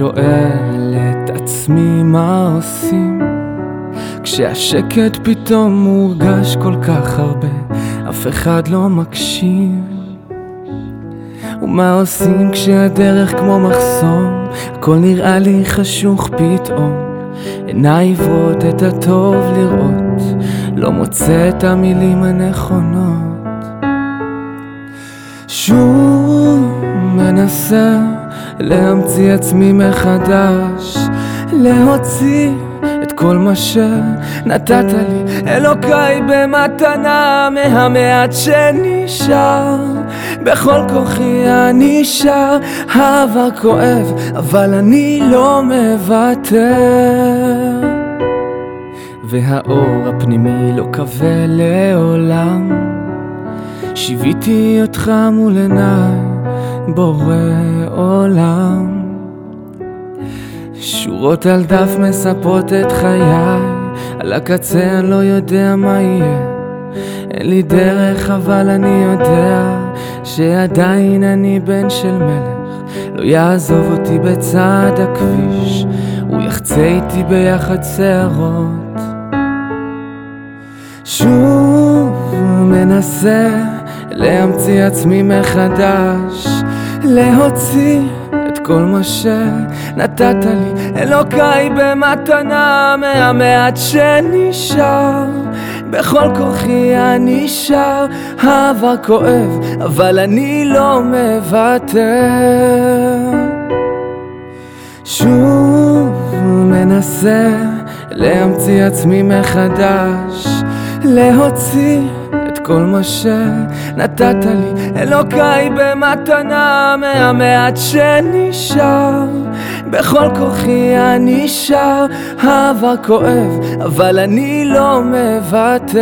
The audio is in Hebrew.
שואל את עצמי מה עושים כשהשקט פתאום מורגש כל כך הרבה, אף אחד לא מקשיב. ומה עושים כשהדרך כמו מחסום, הכל נראה לי חשוך פתאום. עיניי עיוורות את הטוב לראות, לא מוצא את המילים הנכונות. שוב מנסה להמציא עצמי מחדש, להוציא את כל מה שנתת לי, אלוקיי במתנה מהמעט שנשאר. בכל כוחי אני שר, העבר כואב, אבל אני לא מוותר. והאור הפנימי לא כבה לעולם, שיוויתי אותך מול עיניי, בורא עולם. שורות על דף מספרות את חיי, על הקצה אני לא יודע מה יהיה. אין לי דרך אבל אני יודע שעדיין אני בן של מלך. לא יעזוב אותי בצד הכביש, הוא יחצה איתי ביחד שערות. שוב מנסה להמציא עצמי מחדש, להוציא כל מה שנתת לי, אלוקיי במתנה מהמעט שנשאר. בכל כוחי אני שר, העבר כואב, אבל אני לא מוותר. שוב מנסה להמציא עצמי מחדש, להוציא כל מה שנתת לי, אלוקיי במתנה מהמעט שנשאר. בכל כוחי אני שר, העבר כואב, אבל אני לא מוותר.